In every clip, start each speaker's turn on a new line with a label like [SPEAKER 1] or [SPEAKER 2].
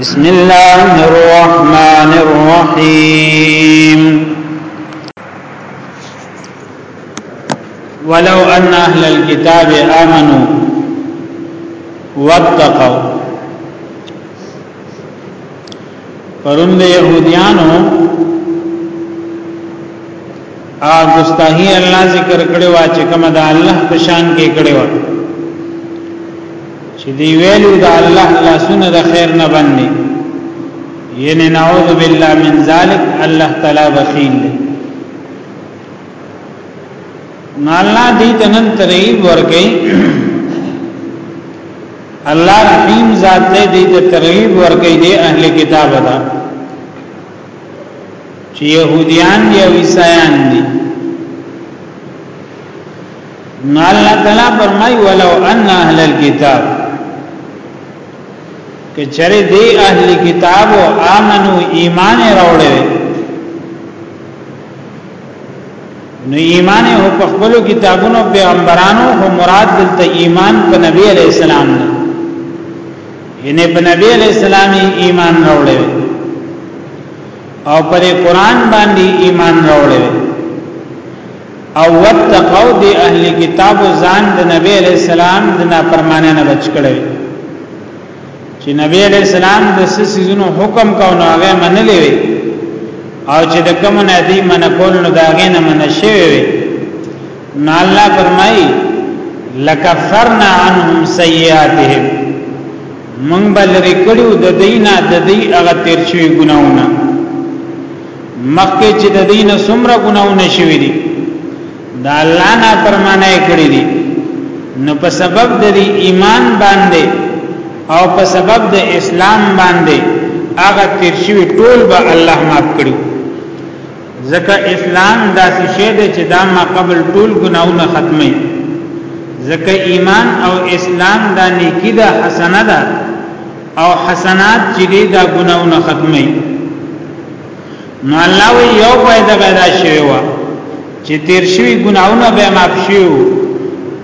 [SPEAKER 1] بسم الله الرحمن الرحيم ولو أن أهل الكتاب آمنوا واتقوا پرون د يهوديانو ا ګستاهي الله ذکر کړي وا چې کومه د الله په شان کې کړي وا چې دی ویلو د الله لاسونه د خیر نه باندې یعنی نعوذ بالله من ذلک الله تعالی بخیل دی نو الله دې تنن ترغیب ورکړي الله رحیم ذات دې دې ترغیب ورکړي دې اهل کتاب دا چې يهوديان دي او عیسایان دي نو الله تعالی فرمای ولو ان اهل الكتاب کچره دی اهل کتاب او امنو ایمان راوړل نو ایمان هو په خپل کتابونو پیغمبرانو هو مراد دلته ایمان په نبی علی السلام نه ینه په نبی علی السلام ایمان راوړل او پر قران باندې ایمان راوړل او وتقو دی اهل کتاب ځان د نبی علی السلام د نافرمانه نه بچ کړي چې نبی علی السلام د سيزونو حکم کو نو هغه منلې وي او چې د کوم نه دی من کول نو داغه نه من شي وي نو الله فرمایي لکفرنا عنهم سیئاتهم من بل رکړو د دینا د دی هغه تیر شوی ګناونه مکه چې د دین سمره ګناونه شوی دي دا الله نه پرمانه کړی دي نو په سبب د ایمان باندې او په سبب د اسلام باندې هغه تیر شوی ټول به الله معاف کړي ځکه اسلام داسې شی دی چې دا ما قبل ټول ګناونه ختمي ځکه ایمان او اسلام دا نیکی ده حسنه ده او حسنات چې دې دا ګناونه ختمي نو الله وی یو پیدا پیدا شوی و چې تیر شوی ګناونه به معاف شي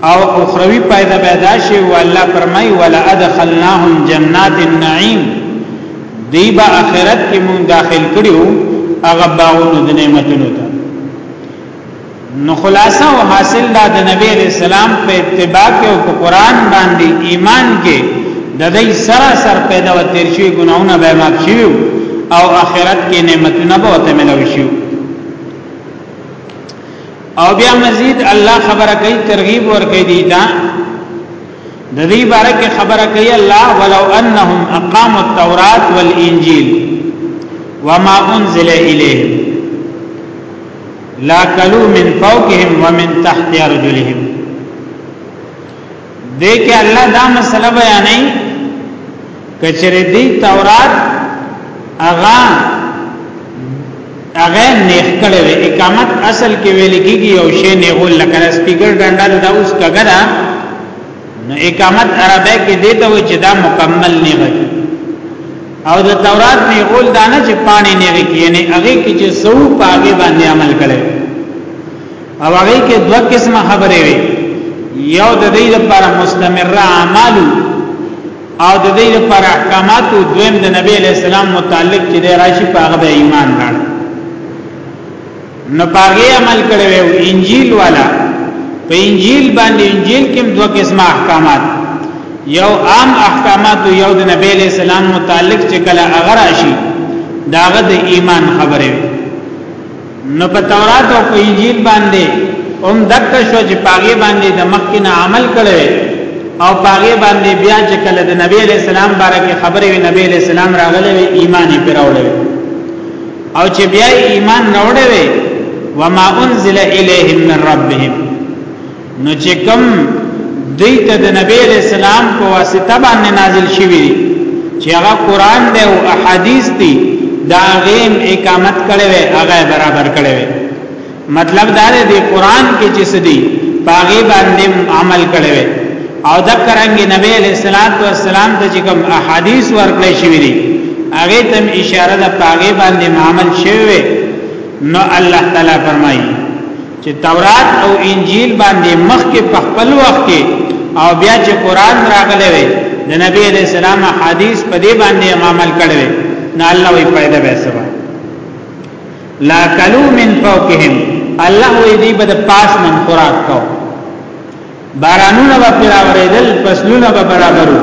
[SPEAKER 1] او اخروی پیدا پیدا شي او الله فرمای ولا ادخلناهم جنات النعیم دی با اخرت کې مون داخل کړیو هغه باغونو د نعمتونو ته نو خلاصه او حاصل دا د نبی رسول الله په اتباع کې او په قران باندې ایمان کې د دې سراسر پیدا و تیر شي ګناونه به معاف شي او آخرت کې نعمتونه به ته ملوي شي او بیا مزید الله خبره کوي ترغیب ور کوي دی دا د دې باره کې خبره کوي الله ولو انهم اقاموا التوراۃ والانجیل وما انزل الیهم لا کلو من فوقهم ومن تحت ارجلهم دې کې الله دا مسله بیانې کچره دې تورات اغا اغه نیخ کړي وي اقامت اصل کې ویل کېږي او شی نه غول لکه سپیکر ډنډا دا اوس کګرا نو اقامت عربه کې دې ته و چې دا مکمل نه وي او د تورات نه غول دانه چې پانی نه وی کینه هغه کې چې سو پاګې باندې عمل کړي او هغه کې دوه قسمه خبرې وي یو د دې لپاره مستمره اعمال او د دې لپاره احکامات او دویم د نبی له سلام متعلق چې د راشي پاګې ایمان راړي نه پاغي عمل کړي وي او انجیل والا په انجیل باندې انجیل کې دوه قسمه احکامات یو عام احکامات یو د نبی له سلام متعلق چې کله اگر راشي داغه د ایمان خبره وي نو په تورات او په انجیل باندې هم دک شو چې پاغي باندې د مخکې نه عمل کړي او پاغي باندې بیا چې کله د نبی له سلام بارکه خبره وي نبی له سلام راغله ایمان یې پیراوړل او چې بیا ایمان راوړې وي وما انزل الیهم من ربهم نو چې کوم دوی ته د نبی رسول الله په واسطه باندې نازل شوی دی چې هغه قران دی او احادیث دی دا غیم اقامت کړي وي هغه برابر کړي وي مطلب دا دی قران کې چې سدي پاغي باندې عمل کړي وي او دا کرانګي نبی علیہ الصلوۃ والسلام ته چې کوم احادیث ورکړي شوی دي هغه تم اشاره د پاغي باندې عمل شوی نو الله تعالی فرمایي چې تورات او انجیل باندې مخکې په خپل وخت کې او بیا چې قران راغلی وي د نبی علیہ السلام حدیث په دې باندې عمل کړي نه الله وی پیدا به سبا لا کلو من فوقهم الله وی دی بد پاس من خوراک کو بارانونه به پیراوریدل فصلونه به برابرو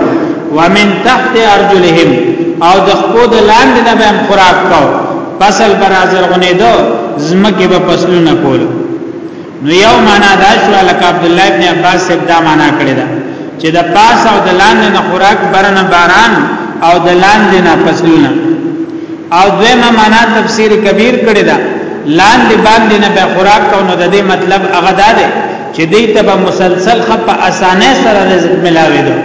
[SPEAKER 1] ومن تحت ارجلهم او د خپو د لاندې نه به خوراک کو فصل برازر غنیدو زمکه به فصلونه کول نو یو معنا دا شو لکه عبد الله ابن عباس صاحب دا معنا کړی دا چې د پاس او د لاندې نه خوراک برنه باران او د لاندې نه فصلونه او دویمه معنا تفسیر کبیر کړی دا لاندې باندې نه به خوراک کو نو د دې مطلب هغه دا دی چې دې ته به مسلسل خپ اسانه سره رزق ملاوي دو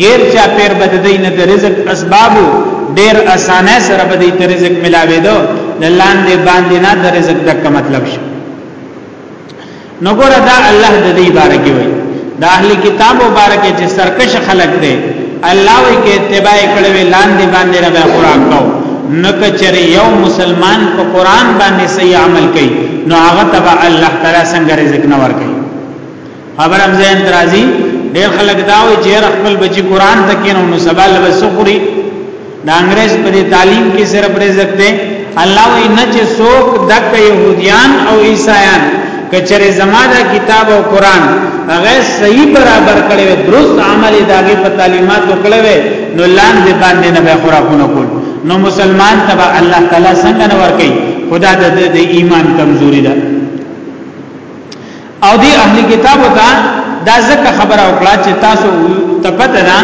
[SPEAKER 1] غیر چا پیر بد دې نه د رزق اسبابو ډیر اسانه سره به دې ته رزق ملاوي دو د لاندې باندې نه د رزق دغه مطلب شي نو ګور دا الله د دې بارګي وي دا اهل کتاب مبارک چې سرکش خلق دي الله وی کې اتباع کړي وی لاندې باندې نه قرآن کو نو کچره یو مسلمان په قرآن باندې صحیح عمل کوي نو هغه تبع الله تعالی څنګه رزق نه ورکړي خبر هم زین درازي ډېر خلک دا وایي چې خپل بچي قران ته کینو نو سبا له سخري د انګريز په تعلیم کې صرف رزق دی الله وی نه چې څوک د يهوديان او عیسایان کچره زماده کتاب او قران هغه صحیح برابر کړي درست عمل داګه په تعلیمات وکړي نو لاندې باندې نه به خرافونه کول نو مسلمان تبع الله تعالی څنګه نور کوي خدا د ایمان کمزوري ده او دی اهل کتاب ته دا ځکه خبره وکړه چې تاسو ته پته ده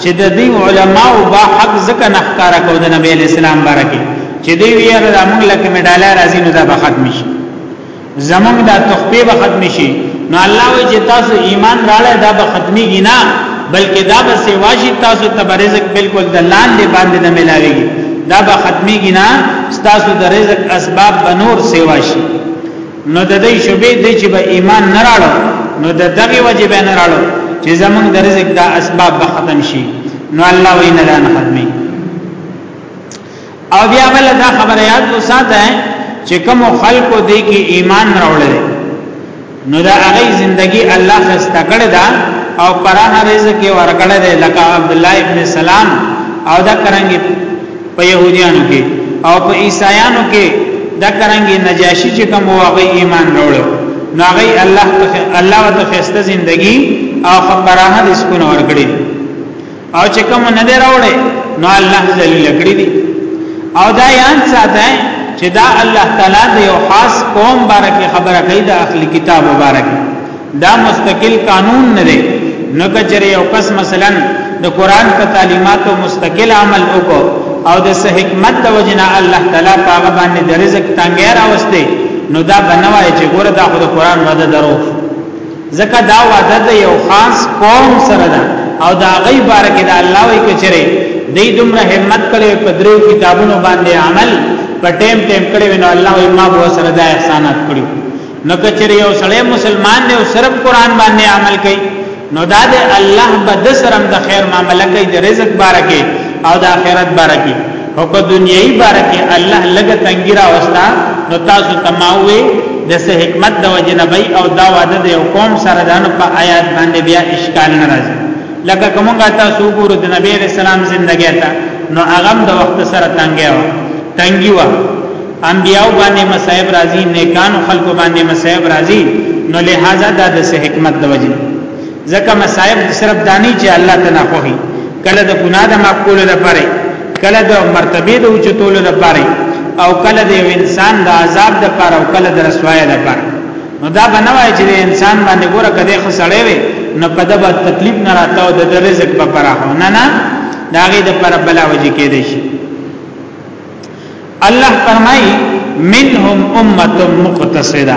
[SPEAKER 1] چې د دې علماو با حق ځکه نه ښکارا کو د نبی اسلام بارکه چې دی ویره د موږ لکه مډاله راځي نو دا به ختم شي زمونږ دا تخفیه به ختم شي نو الله وی چې تاسو ایمان راړی دا به ختميږي نه بلکې دا به سیواشي تاسو تبرزق بالکل د لاندې باندې نه ملاويږي دا به ختميږي نه تاسو د رزق اسباب بنور سیواشي نو د دې شوبې د چې به ایمان نه راړو نو د دغه وجه به نه راړو چې زمونږ د رزق دا اسباب به ختم شي نو الله وینا دا نه ختمي او بیا بل دا خبره یاد وساته چې کوم خلکو دې کې ایمان راوړل نو دا هغه ژوندۍ الله خسته کړی دا او پرانه رزق ورکړی لکه عبد الله ابن سلام او دا کرانګي په يهوديانو کې او په عيسایانو کې دا کرانګي نجاشي چې کوم واغې ایمان راوړل نو هغه الله الله وت خسته ژوندۍ او خبرانه د سکون ورګړي او چې کوم نه دی راوړې نو الله ذلیل کړی دي او دا یان ساته چې دا الله تعالی د یو خاص قوم بارکه خبره کوي د اخلي کتاب مبارک دا مستقل قانون نه دی نو کچره یو کس مثلا د قران په تعلیماتو مستقل عمل وکړو او د سه حکمت د وجنا الله تعالی پاغه باندې د رزق تنګي راوستي نو دا بنوای چې ګوره دا خو د قران وعده درو ځکه دا وعده د یو خاص قوم سره ده او دا غي بارکه د الله وی کچره دې دومره همت کړي په درو کتابونو باندې عمل په ټیم ټیم کړي نو الله یې ما به سره دا احسانات کړی نو کچری یو سړی مسلمان دی او صرف قران باندې عمل کوي نو دا د الله بد سرم د خیر معاملې کوي د رزق بارکه او د آخرت بارکه او په دنیوي بارکه الله لګ تنګیرا وستا نو تاسو تماوي د سه حکمت د وجنبي او دا وعده د قوم سره دانو په آیات باندې بیا اشکال ناراضي لکه کومه تاسو ګورو د نبی رسول الله ژوندګی تا نو هغه د وخت سره تنګي و تنګي و انبیاء باندې مصائب راځي نیکانو خلکو باندې مصائب راځي نو لہذا دا د حکمت د وجې ځکه مصائب صرف دانی چې الله تعالی خوښي کله د ګناه د معاف کولو لپاره کله د مرتبه د اوچتولو لپاره او کله د یو انسان د عذاب لپاره او کله د رسوای لپاره نو دا بنوای چې انسان باندې ګوره کده خسړې وي نو په دبا تکلیف نه راته او د رزق په پراخو نه نه داغه د پر بلا وجه کې دي شي الله فرمایي منهم امه مقتصده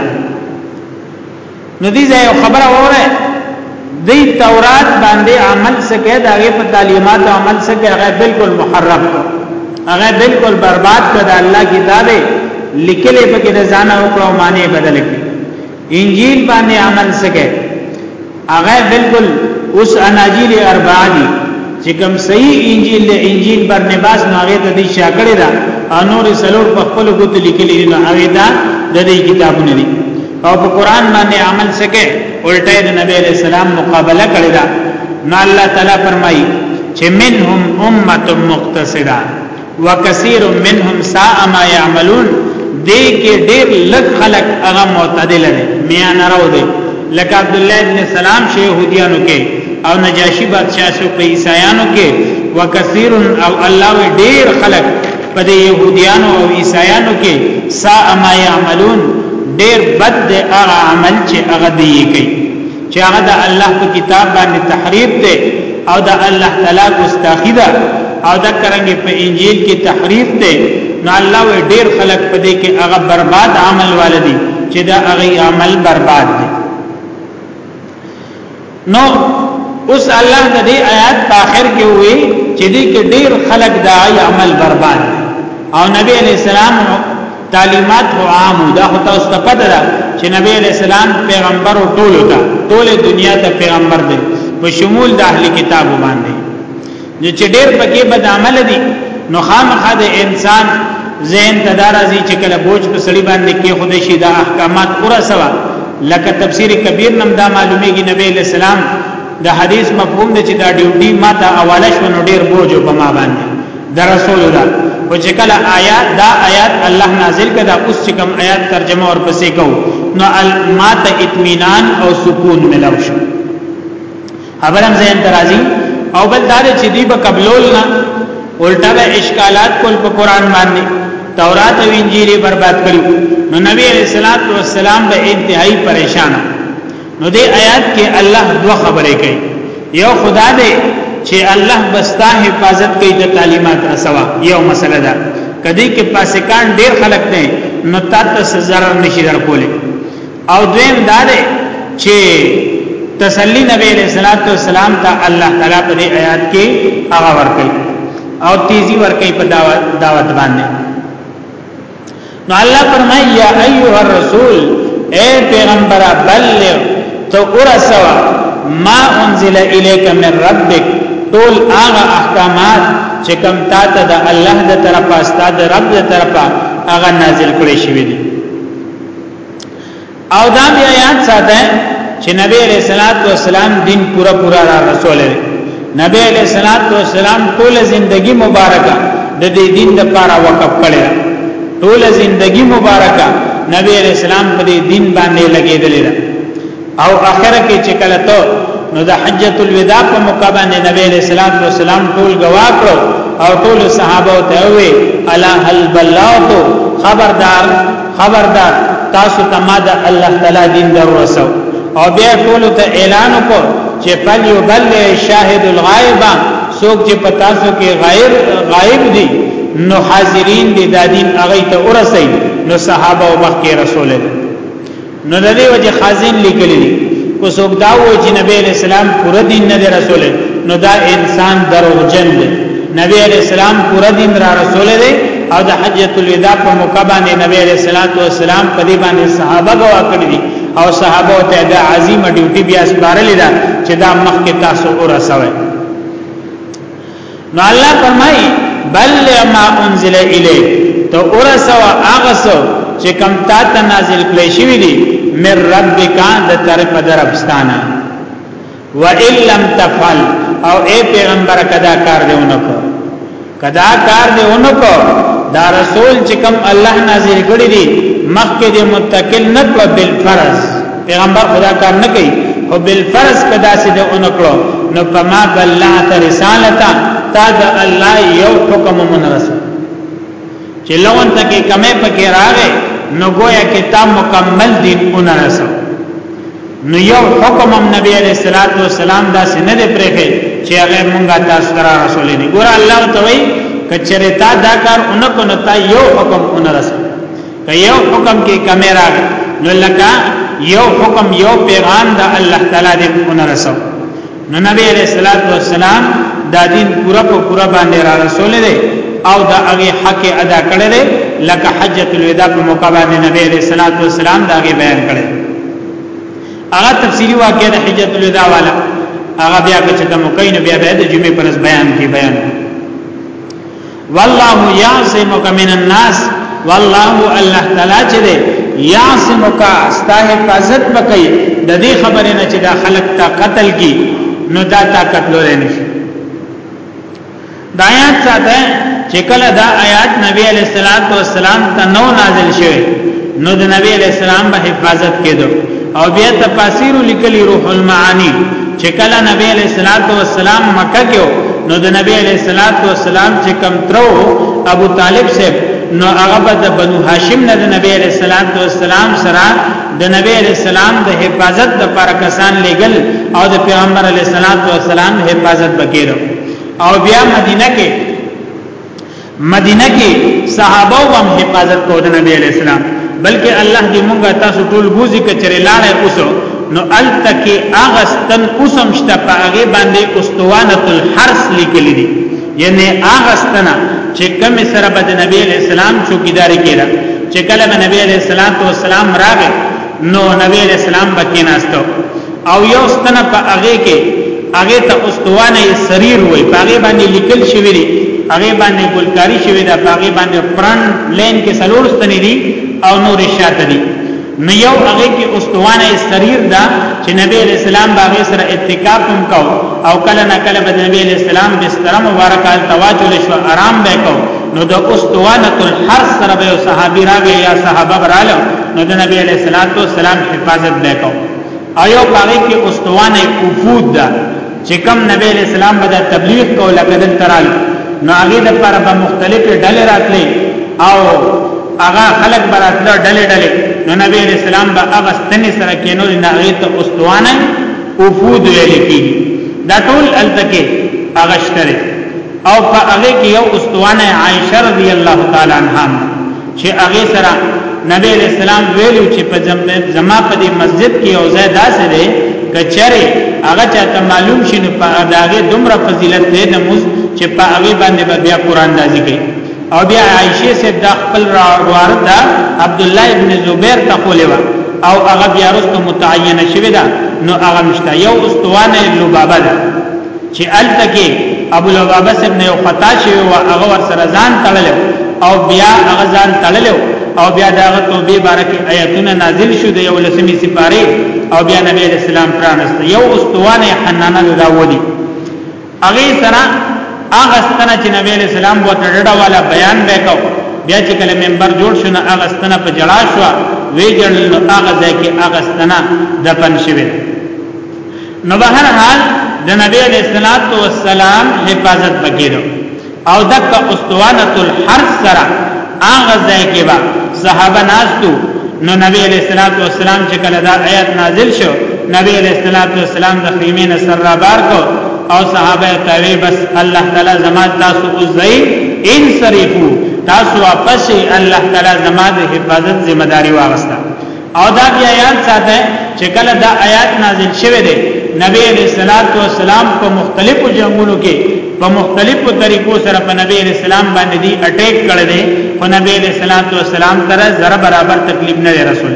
[SPEAKER 1] نو دې ځای خبره وره دې تورات باندې عمل سکه دا غي په تعلیمات عمل سکه هغه بالکل محرم هغه بالکل برباد کړه الله کتابه لیکلې په کې ځان او کړو معنی بدل کړي انجیل باندې عمل سکے هغه بالکل اوس اناجیل اربعه دي چې کوم صحیح انجیل له انجیل پر نباس نو هغه ته دي شاکړه ده او نور سلور په خپل ګوت لیکلي نو هغه دا د دې کتابونه دي او په قران باندې عمل سکے الټه د نبی علیہ السلام مقابله کړی دا نو الله تعالی فرمایي چې منهم امه مقتصده وکثیر منهم ساء ما يعملون دې کې ډېر لږ خلک هغه معتدل دي میان راو دي لکه عبد الله ابن سلام شه يهوديانو کې او نجاشي بادشاہ شو په عیسایانو کې وکثیر او الله ډېر خلک په دې يهوديانو او عیسایانو کې ساء ما يعملون ډېر بد هغه عمل چې هغه دی کوي چې هغه د الله په کتاب باندې تحریف ده او د الله تعالی ګستاخی ده او د کرنګ په انجیل کې تحریف ده نو الله وی ډیر خلق په دې کې هغه برباد عمل والدي چې دا هغه عمل برباد دي نو اوس الله د دې آیات په اخر کې وی چې دې کې ډیر خلق دا عمل برباد او نبی علیہ السلام تعلیمات هو عام دا خو تاسو ته پته ده چې نبی علیہ السلام پیغمبر او ټول ته ټول دنیا ته پیغمبر دی په شمول د اهلی کتاب باندې نو چې ډېر پکې بد عمل دي نو خامخا د انسان ذهن تدارازي چې کله بوج په سړي باندې کې خود شي دا احکامات پورا سوا لکه تفسیر کبیر نم دا معلومیږي نبی علیہ السلام د حدیث مفهوم د چې دا ډیوټي ماته اواله شو نو ډېر بوج په ما باندې د رسول الله او چې کله آیات دا آیات الله نازل کړه اوس چې کوم آیات ترجمه اور پسې کو نو مات اطمینان او سکون ملو شو ابرم زین ترازی او بل دار چې دی په قبلول نه الټا به اشکالات کول په قران باندې تورات او انجیل برباد کړو نو نبی علیہ الصلوۃ والسلام به انتهایی پریشان نو دې آیات کې الله دوه خبرې کوي یو خدا دې چې الله بستا حفاظت کوي د تعلیمات رسوا یو مسله ده کدی کې فاسقان ډیر خلک نه نو تاسو سزا نشي درکولې او دویم دا ده چې تسلی نبی علیہ الصلوۃ والسلام ته الله تعالی په دې آیات کې هغه ورکړي او تیزی ورکړي په دعوت باندې نو الله فرمای یا ایها الرسول اے پیغمبر بلغ تو ورسوا ما انزل الیک من ربک ټول هغه احکامات چې کوم تا ته د الله د طرفه استاد رب د طرفه هغه نازل کړی شوی دی او دا بیا یاد ساته چې نبی علیہ الصلوۃ والسلام دین پورا پورا را رسول دی نبی علیہ الصلوۃ والسلام ټول زندگی مبارکه د دې دین لپاره وقف کړی ټول زندگی مبارکه نبی علیہ السلام په دې دین باندې لګیدل او اخر کې چې کله ته نو د حجۃ الوداع په موقع باندې نبی علیہ الصلوۃ والسلام ټول گواه کړو او ټول صحابه ته وی الا هل بلاغت خبردار خبردار تاسو ته ما د الله تعالی دین درورسو او بیا ټول ته اعلان وکړ چې پل یبلغ شاهد الغائب څوک چې پتا سو کې غیر غائب دي نو حاضرین دي د دین هغه ته ورسي نو صحابه او مخکې رسول الله نو د دې وجه خازن لیکلی دی کو څوک دا و چې نبی علیہ السلام پوره دین نه رسول نو دا انسان دروغجن دی نبی علیہ السلام پوره دین را رسول دی او د حجۃ الوداع په موقع باندې نبی علیہ الصلوۃ والسلام په دې باندې صحابه غوا کړی دي او صحابه ته دا عظیمه ډیوټي بیا سپارلې ده چې دا مخکې تاسو ورسوي نو الله فرمایي بل ما انزل الیه تو ورسو هغه سو چې کم تا ته نازل کړی شوی دی من ربک د طرف دربستانه و ان لم تفعل او اے پیغمبر کدا کار دیونه کو کدا کار دیونه کو دا رسول چې کم الله نازل کړی دی مخکې د متکل نه په بل فرض پیغمبر خدا کار نه کوي او بل فرض کدا سي د اونکړو نو پما بلعت رسالتا تا د الله یو حکم من رسول چې لون تک کمه پکې راغې نو گویا کې تا مکمل دین اون رسول نو یو حکم نبی علیہ الصلوۃ والسلام دا سینه دې پرېخې چې هغه مونږه تاسو تر رسول نه ګور الله ته وایي کچره تا دا کار اونکو نو تا یو حکم اون رسول که یو حکم کې کمی راغی نو لکه یو حکم یو پیغام د الله تعالی دې مونږ رسو نو نبی علیہ الصلوۃ والسلام دا دین پورا په پورا باندې را رسول دی او دا هغه حق ادا کړی دی لکه حجۃ الوداع په موقع باندې نبی علیہ الصلوۃ والسلام دا هغه بیان کړی هغه تفصیلی واقعې د حجۃ الوداع والا هغه بیا چې کوم کین بیا به د جمعې پر بیان کې بیان والله یعصمک من الناس والله الله تعالی چې دی یعصمک ستا حفاظت وکي د دې خبرې نه چې دا خلق تا قتل کی نو دا تا قتل نه شي دا آیات ساته چې کله دا آیات نبی علیہ الصلوۃ والسلام ته نو نازل شوه نو د نبی علیہ السلام په حفاظت کېدو او بیا تفاسیر لیکلی روح المعانی چې کله نبی علیہ الصلوۃ والسلام مکه کې نو د نبی علیہ الصلوۃ والسلام چې کم ترو ابو طالب سے نو هغه به د بنو هاشم نه د نبی علیہ الصلوۃ والسلام سره د نبی علیہ السلام د حفاظت د پر کسان لګل او د پیغمبر علیہ الصلوۃ والسلام حفاظت وکړو او بیا مدینه کې مدینه کې صحابه هم حفاظت کو د نبی علی السلام بلکې الله دې مونږه تاسو ټول بوزي کچره لاړې اوسو نو التکی اغستن اوسم شته په هغه باندې استوانه الحرس لیکل دي یعنی اغستنا چې کوم سره به د نبی علی السلام چوکیداری کړه چې کله نبی علی السلام راغی نو نبی علی السلام بکیناستو او یو ستنه په هغه کې هغه ته استوانه سریر وای په هغه باندې لیکل شوی دی هغه باندې ګلکاری شوی دا په هغه باندې پران لین کې سلور ستنې دي او نور شاته دي نو یو هغه کې استوانه سریر دا چې نبی رسول الله باغې سره اتکاف هم کو او کله نه کله به نبی رسول الله بستر مبارک ال تواجل شو آرام به کو نو د استوانه الحرس سره به صحابي راغی یا صحابه براله نو د نبی علیہ الصلوۃ والسلام حفاظت وکاو ایو پاره کې استوانه وفود ده چې کوم نبی اسلام به تبلیغ کوله کدل ترال نو هغه د پر به مختلفه ډلې راتلې او هغه خلق براتله ډلې ډلې نو نبی اسلام به هغه ستنې سره کینول نه هغه ته استوانه وفود ویل کی دا ټول التکه هغه شتره او په هغه کې یو استوانه عائشه رضی الله تعالی عنها چې هغه سره نبی علیہ السلام ویلو چې په زما په دې مسجد کې او زه داسې دی کچره هغه چاته معلوم شنو په اداغه دومره فضیلت دی د موز چې په هغه باندې بیا قران دازي کوي او بیا عائشه سے د خپل روارد عبد الله ابن زبیر ته خولوا او هغه بیا رسته متعینه شوی دا نو هغه مشته یو استوانه لوبابه ده چې الته کې ابو لبابه سم نه یو خطا شوی او هغه ور سره ځان تړل او بیا هغه ځان تړل او بیا دا هغه توبې بارکه آیاتونه نازل شو د یو لسمی سپاره او بیا نبی اسلام پرانست یو استوانه حنانه دا ودی هغه سره هغه ستنه چې نبی اسلام وو تړډه والا بیان وکاو بیا چې کله منبر جوړ شونه هغه ستنه په جړا شو وی جړل هغه ځکه هغه ستنه دفن شوه نو به هر حال د نبی علیہ الصلات والسلام حفاظت وکړو او دک استوانه الحرس سره هغه ځای کې با صحابه ناستو نو نبی علیہ الصلات والسلام چې کله دا آیات نازل شو نبی علیہ الصلات والسلام د خیمه نه سره بار کو او صحابه تعالی بس الله تعالی زما تاسو عزی ان صریفو تاسو واپس الله تعالی زما د حفاظت ذمہ داری واغسته او دا بیا یاد ساته چې کله دا آیات نازل شوه دی نبی علیہ الصلات والسلام په مختلفو جنگونو کې په مختلفو طریقو سره په نبی علیہ السلام باندې دی اٹیک کړی دی خو نبی علیہ الصلات والسلام تر زره برابر تکلیف نه رسول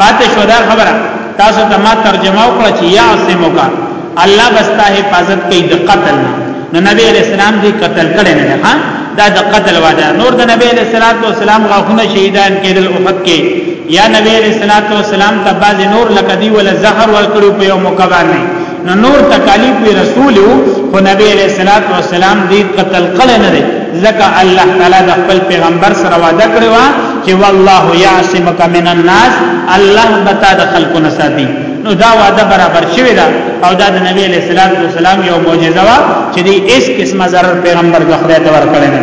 [SPEAKER 1] پاتې شو دا خبره تاسو ته ما ترجمه وکړه چې یا اسمو کا الله بستا حفاظت کوي د قتل نه نو نبی علیہ السلام دی قتل کړي نه ده دا د قتل وعده نور د نبی علیہ الصلوۃ والسلام غوښنه شهیدان کېدل او حق کې یا نبی علیہ الصلوۃ والسلام ته باز نور لکدی ول زهر ورکړو په یو موقع باندې نو نور تکالیف وی رسول خو نبی علیہ الصلوۃ والسلام دی قتل کړي نه ده ځکه الله تعالی د خپل پیغمبر سره وعده کړی و چې والله یعصمک من الناس الله بتا د خلقو نساتی نو دا وعده برابر شوی دا او دا د نبی علیہ الصلوۃ والسلام یو معجزه وا چې دې اس قسمه zarar پیغمبر د خدای ته ورکړل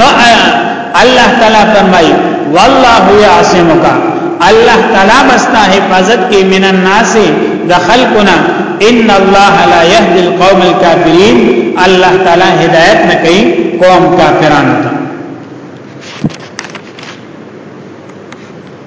[SPEAKER 1] نو الله تعالی فرمای والله یعصمک الله تعالی مستا حفاظت کې من الناس د خلقنا ان الله لا يهدي القوم الكافرين الله تعالی هدایت نه کوي قوم کافرانو ته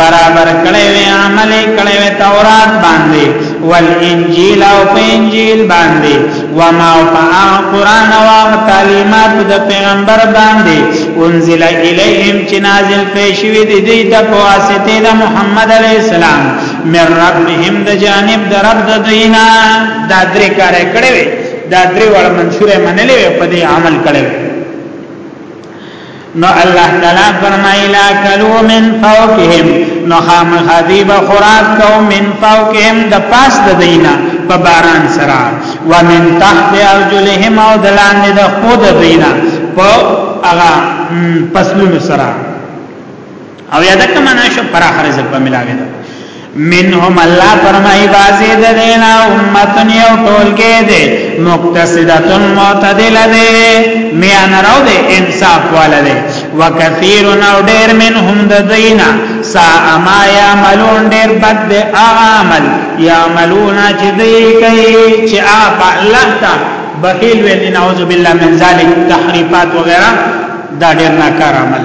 [SPEAKER 1] برابر کړي وي عمل کړي وي تورات باندې والانجیل او انجیل باندې وما فا قران او تعلیمات د پیغمبر باندې انزل الیهم چې نازل پېښوي دي دوی ته په واسطه د محمد علی السلام من ربهم د جانب د رب د دوینا دا درې کار کړي وي دا درې وړ منشوره منلې په دې عمل کړي نو الله تعالی فرمایي لا کلو من فوقهم نو خامخدی به خوراک کو من فوقهم د پاس د دینه په باران سره ومن تحت ارجلهم او دلان د خود دینه په هغه پسلونو سره او یاد کما نه شو پر اخر زب ملاوي ده منهم الله فرمای بازی ده دینا امتن یو ټولګه ده مقتصدتن معتدل ده میان راو ده انصاف والا ده وکثیر نو ډیر منهم د دینا سا اما یعملون ډیر بد ده عمل یعملون چې دی کوي چې اپ الله تا بخیل ویل نعوذ بالله من ذلک تحریفات وغیرہ دا ډیر ناکار عمل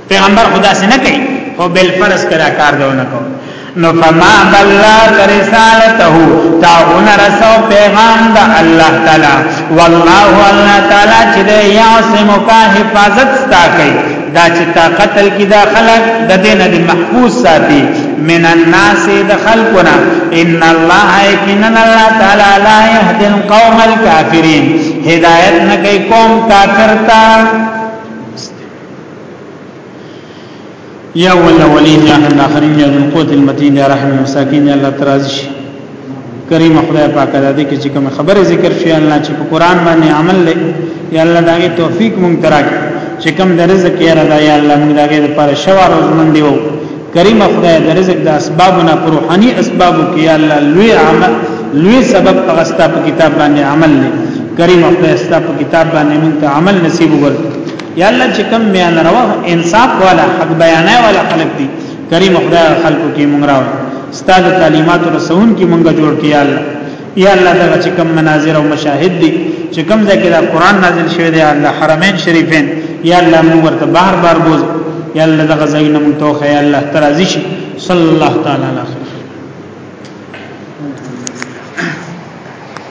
[SPEAKER 1] پیغمبر خدا سي نه کوي خو بل فرض کرا کار دونه کو نو فما بلا رسالته تا اون رسو پیغام دا الله تعالی والله الله تعالی چې د یاسم کا حفاظت ستا کوي دا چې تا قتل کی دا خلق د دې نه محفوظ ساتي من الناس دخلقنا ان الله یقینا الله تعالی لا يهدي القوم الكافرين هدایت نه کوي قوم کافر ته یا ولولین یا الاخرین یا القوت المتین یا رحم المساکین یا الله تراز شي کریم خدای پاک د دې کې چې کوم خبره ذکر شي الله چې په قران باندې عمل لې یا الله دغه توفیق مونږ تراک چې کوم د رزق یې را ده یا الله مونږ دغه لپاره شوار او ژوند دی وو کریم خدای د رزق د اسبابونه پر روحاني اسبابو کې یا الله لوی عمل لوی سبب هغه ستاسو کتاب باندې عمل لې کریم خدای ستاسو کتاب باندې مونږ ته عمل نصیب وکړي یا الله چې کوم میان روا انصاف والا حق بیانه والا خلق دي کریم خدای خلقو کې مونږ راو استاد تعلیمات رسون کې مونږ جوړ کې یا الله یا الله دا چې کوم مناظر او مشاهد دي چې کوم ځای کې دا قران نازل شوی دی الله حرمین شریفین یا الله مونږ ورته بار بار بوز یا الله دا غزاین مونږ توخه یا الله ترازی شي صلی الله تعالی علیه